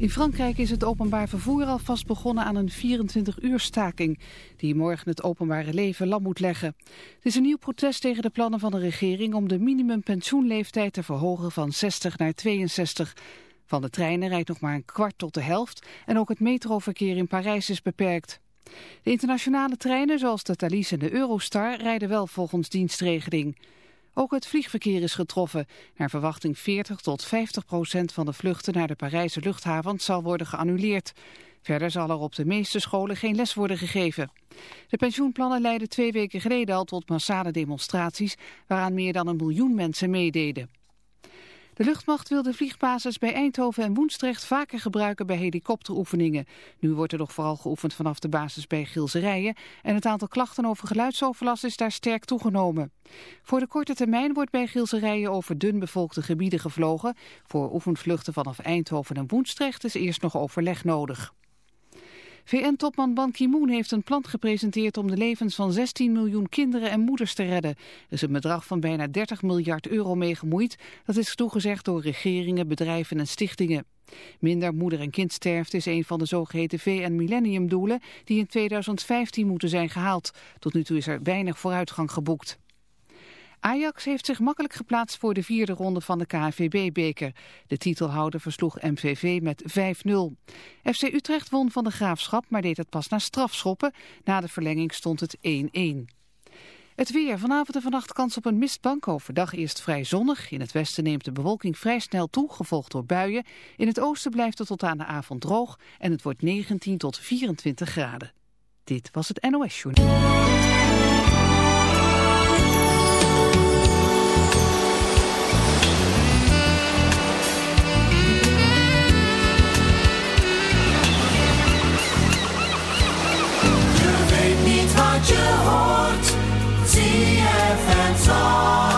In Frankrijk is het openbaar vervoer alvast begonnen aan een 24-uur staking... die morgen het openbare leven lam moet leggen. Het is een nieuw protest tegen de plannen van de regering... om de minimumpensioenleeftijd te verhogen van 60 naar 62. Van de treinen rijdt nog maar een kwart tot de helft... en ook het metroverkeer in Parijs is beperkt. De internationale treinen zoals de Thalys en de Eurostar rijden wel volgens dienstregeling... Ook het vliegverkeer is getroffen. Naar verwachting 40 tot 50 procent van de vluchten naar de Parijse luchthavens zal worden geannuleerd. Verder zal er op de meeste scholen geen les worden gegeven. De pensioenplannen leidden twee weken geleden al tot massale demonstraties... waaraan meer dan een miljoen mensen meededen. De luchtmacht wil de vliegbasis bij Eindhoven en Woensdrecht vaker gebruiken bij helikopteroefeningen. Nu wordt er nog vooral geoefend vanaf de basis bij Gilserijen en het aantal klachten over geluidsoverlast is daar sterk toegenomen. Voor de korte termijn wordt bij Gilserijen over dun bevolkte gebieden gevlogen. Voor oefenvluchten vanaf Eindhoven en Woensdrecht is eerst nog overleg nodig. VN-topman Ban Ki-moon heeft een plan gepresenteerd om de levens van 16 miljoen kinderen en moeders te redden. Er is een bedrag van bijna 30 miljard euro mee gemoeid. Dat is toegezegd door regeringen, bedrijven en stichtingen. Minder moeder- en kindsterfte is een van de zogeheten VN-millenniumdoelen die in 2015 moeten zijn gehaald. Tot nu toe is er weinig vooruitgang geboekt. Ajax heeft zich makkelijk geplaatst voor de vierde ronde van de KNVB-beker. De titelhouder versloeg MVV met 5-0. FC Utrecht won van de Graafschap, maar deed het pas na strafschoppen. Na de verlenging stond het 1-1. Het weer. Vanavond en vannacht kans op een mistbank. Overdag eerst vrij zonnig. In het westen neemt de bewolking vrij snel toe, gevolgd door buien. In het oosten blijft het tot aan de avond droog. En het wordt 19 tot 24 graden. Dit was het NOS Journal. song.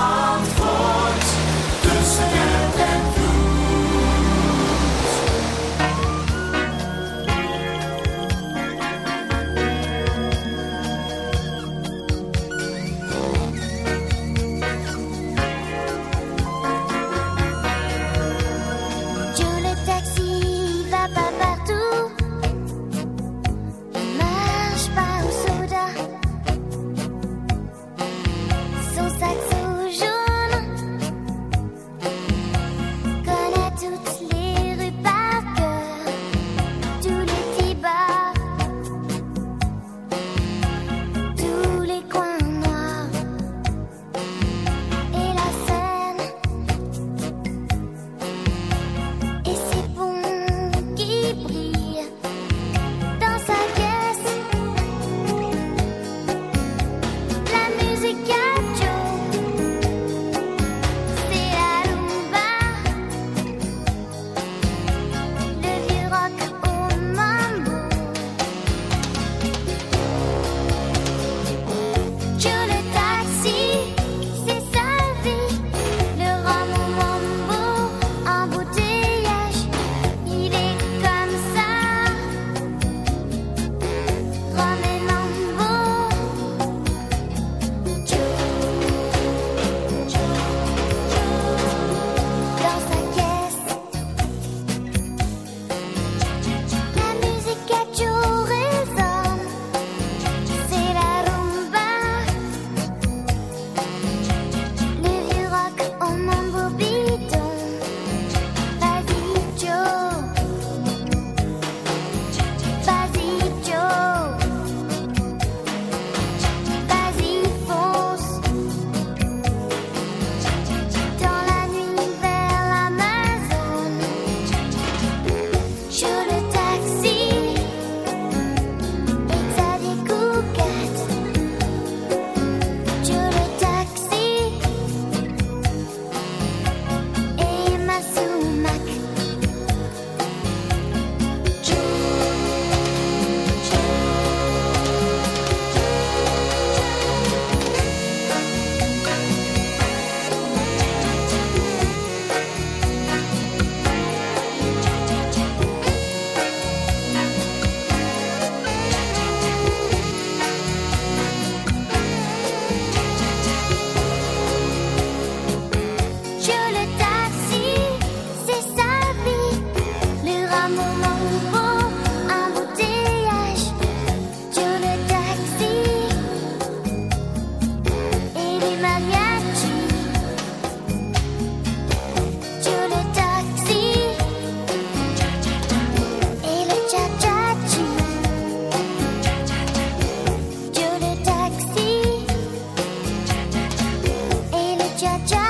cha cha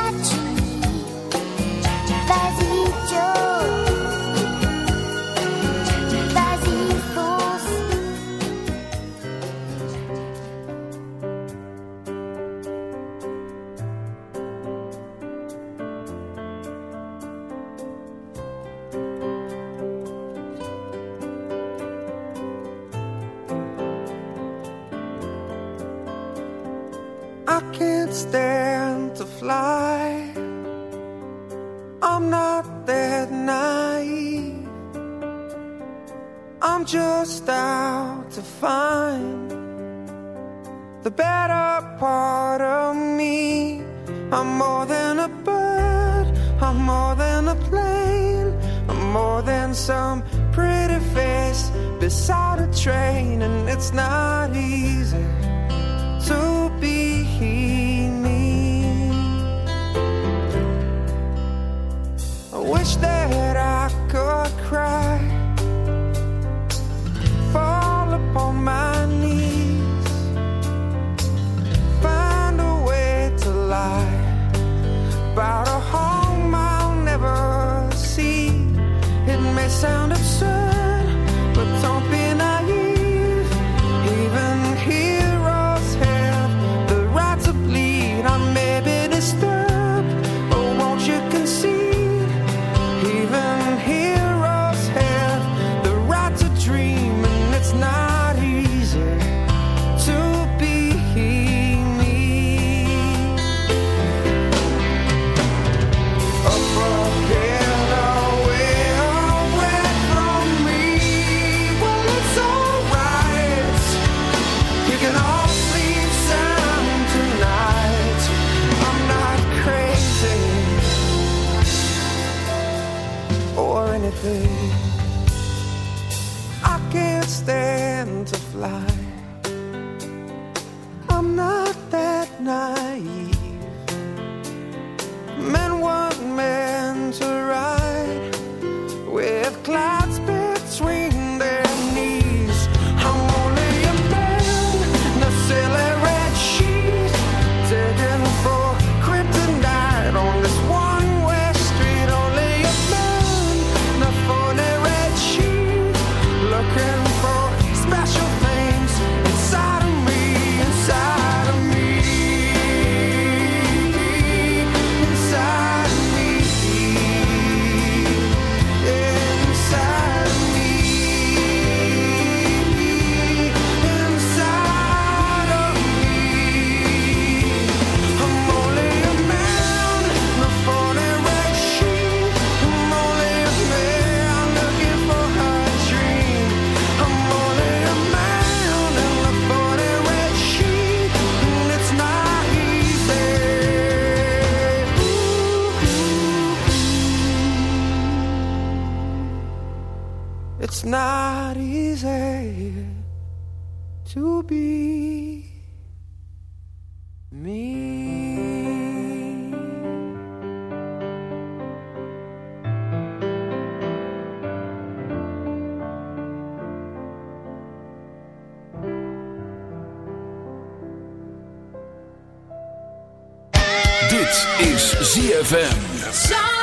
ZFM.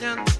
passion.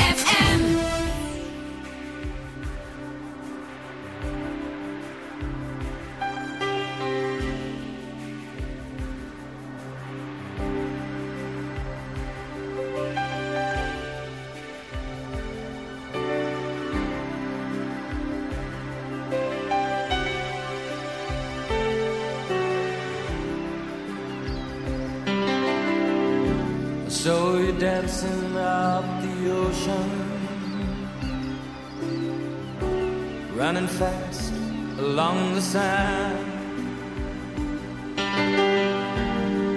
Running fast along the sand.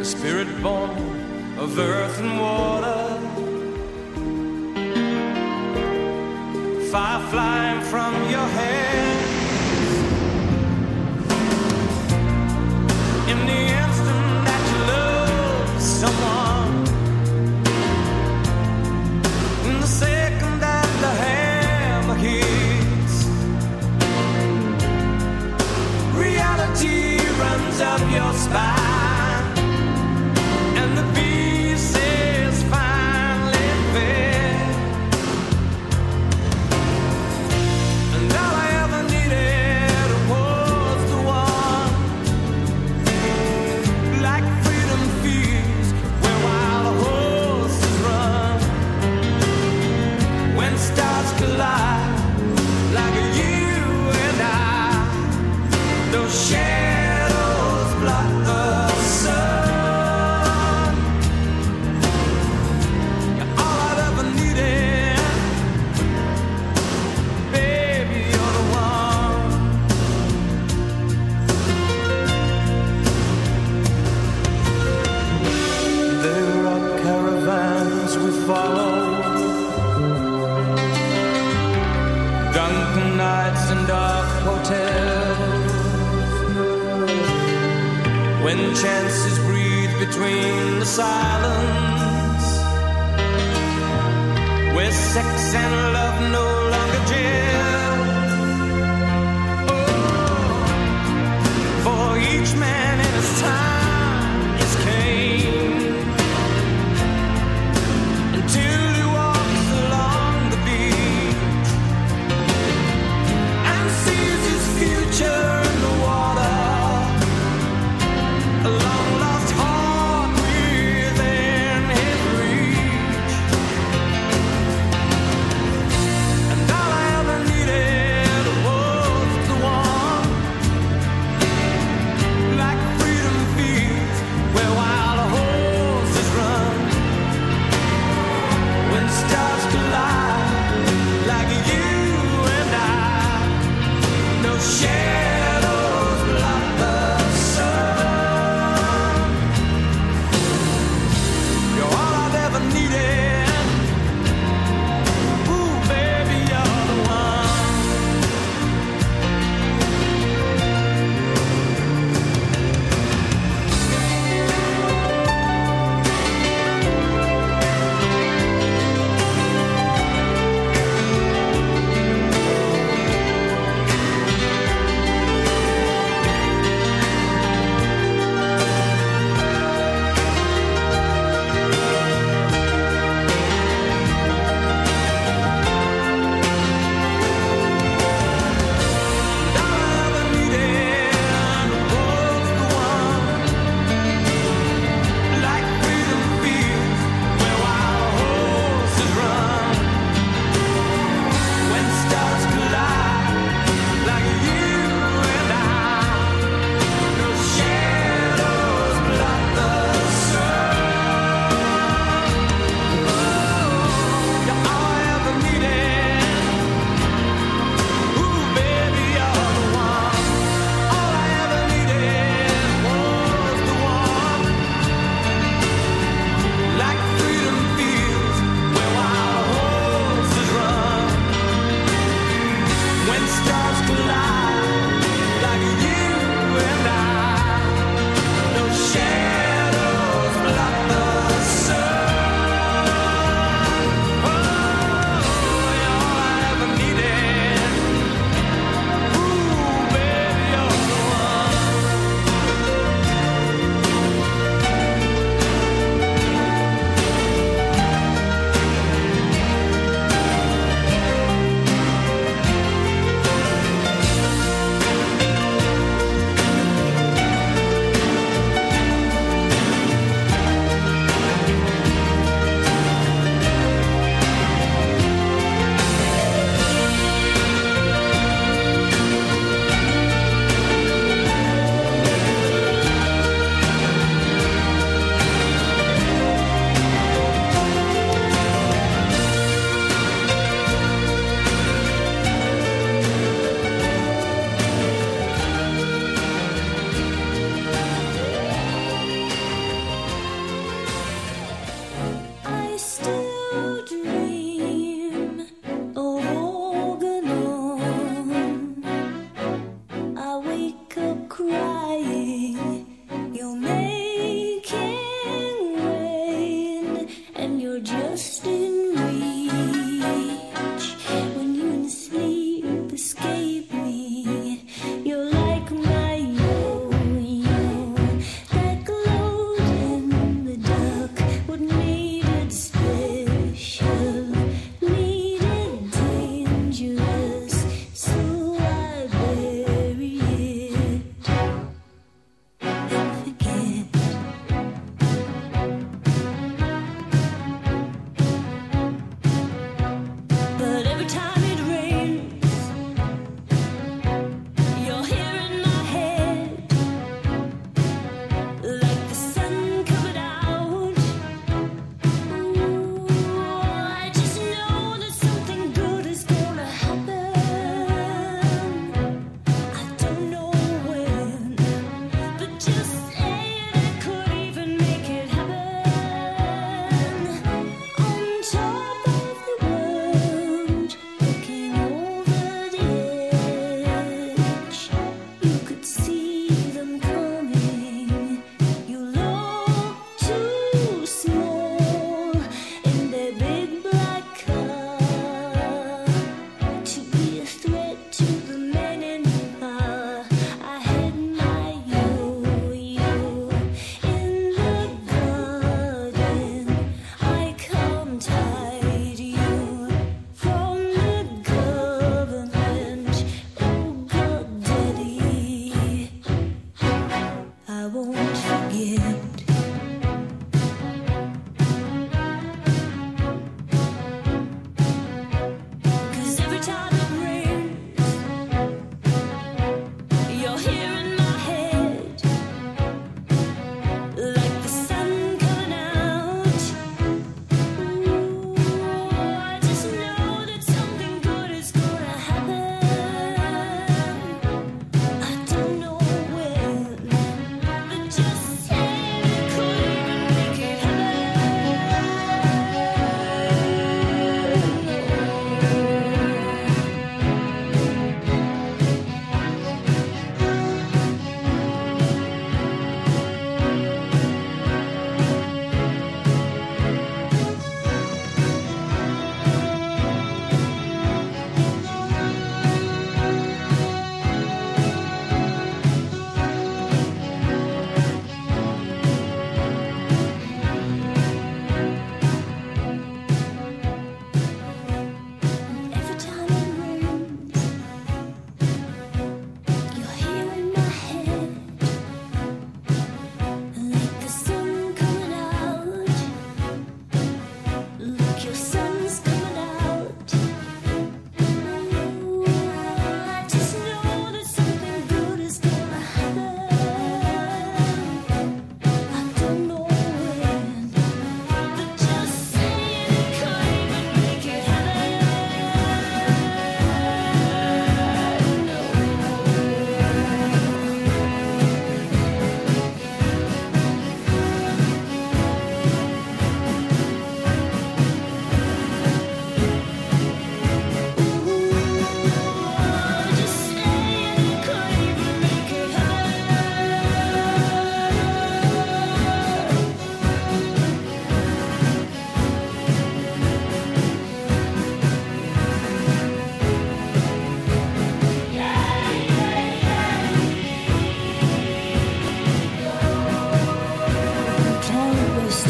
A spirit born of earth and water, fire flying from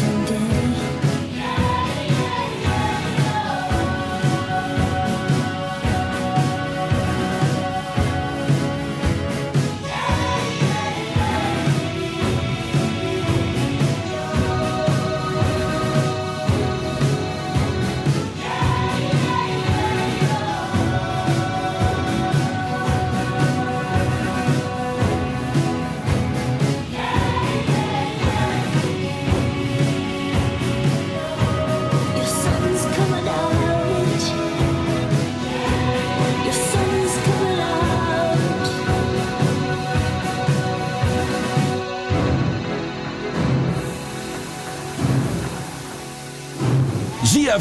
and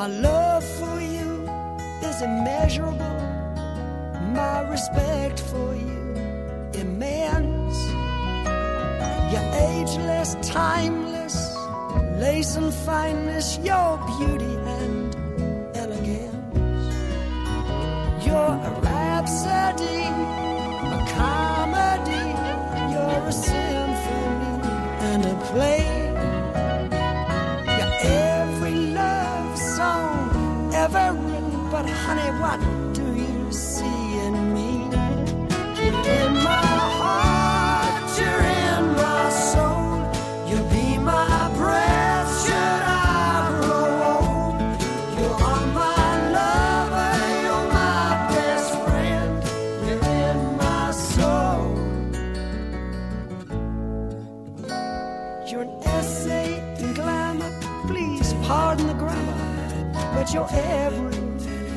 My love for you is immeasurable my respect for you immense. You're ageless, timeless, lace and fineness, your beauty and elegance. You're a rhapsody, honey, what do you see? in me. You're in my heart, you're in my soul. You'll be my breath, should I grow old. You are my lover, you're my best friend. You're in my soul. You're an essay in glamour, please pardon the grammar, but you're every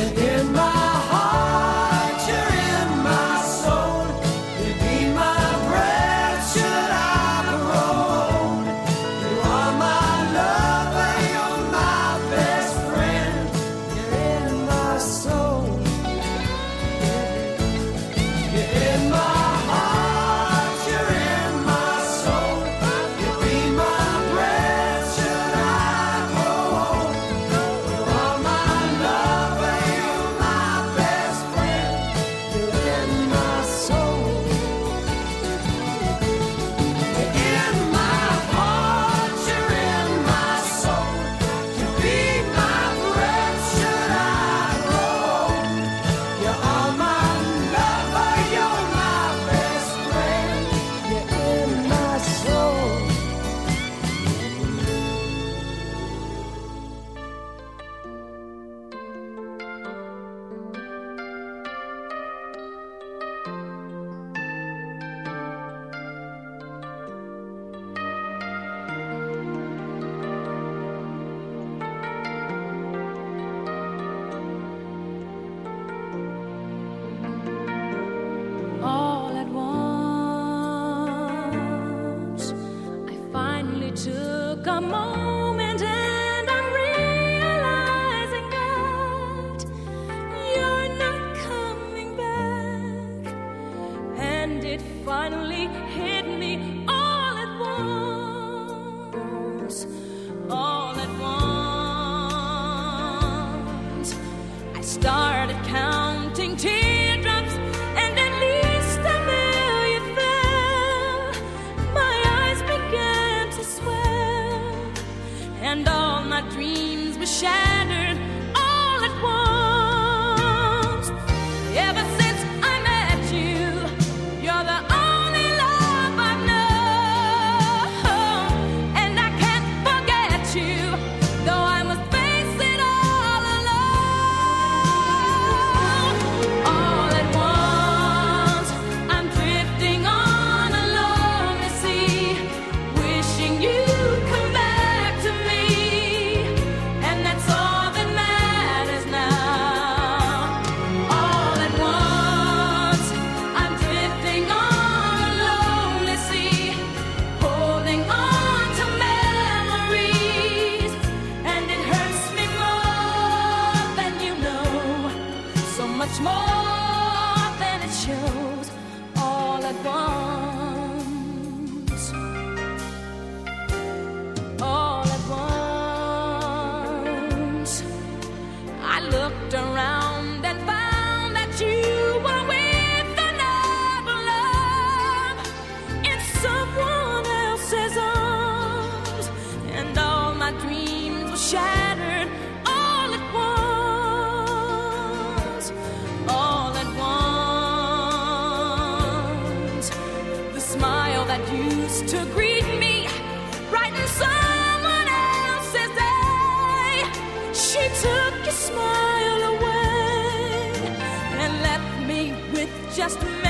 You're in my heart, come on. used to greet me, right in someone else's day. She took your smile away and left me with just.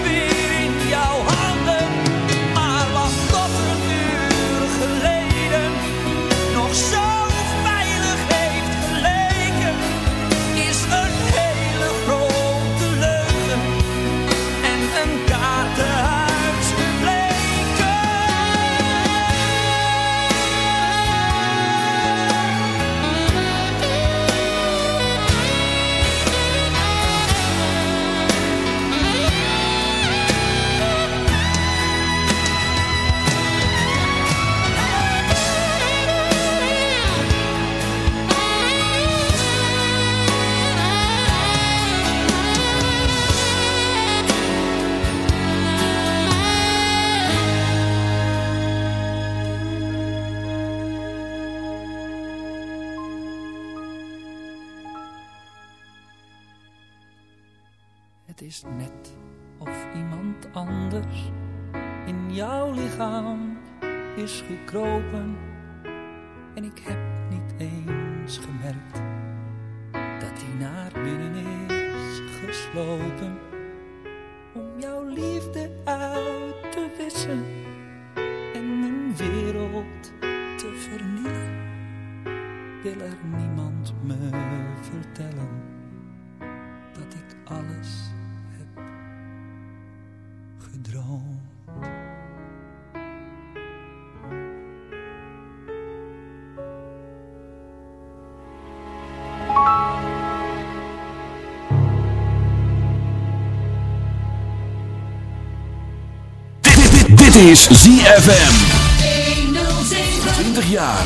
Wil er niemand me vertellen dat ik alles heb gedroomd. Dit is ZFM. 20 jaar.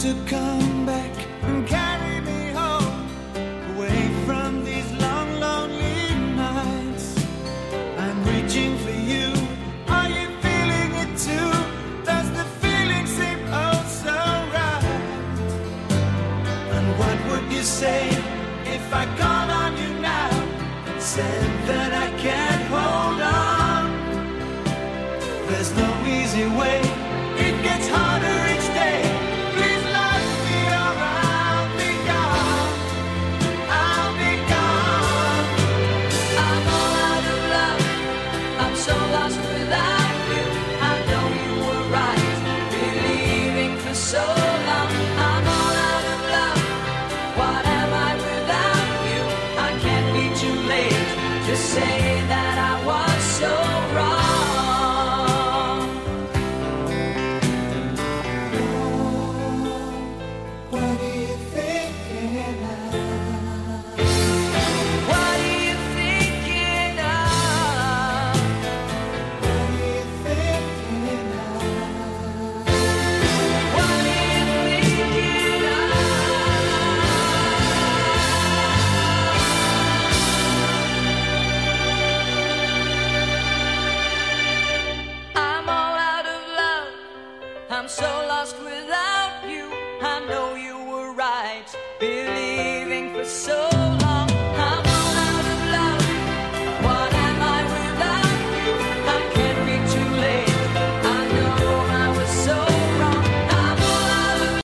To come back and carry me home, away from these long, lonely nights. I'm reaching for you. Are you feeling it too? Does the feeling seem oh so right? And what would you say if I called on you now? and Said that I can't easy.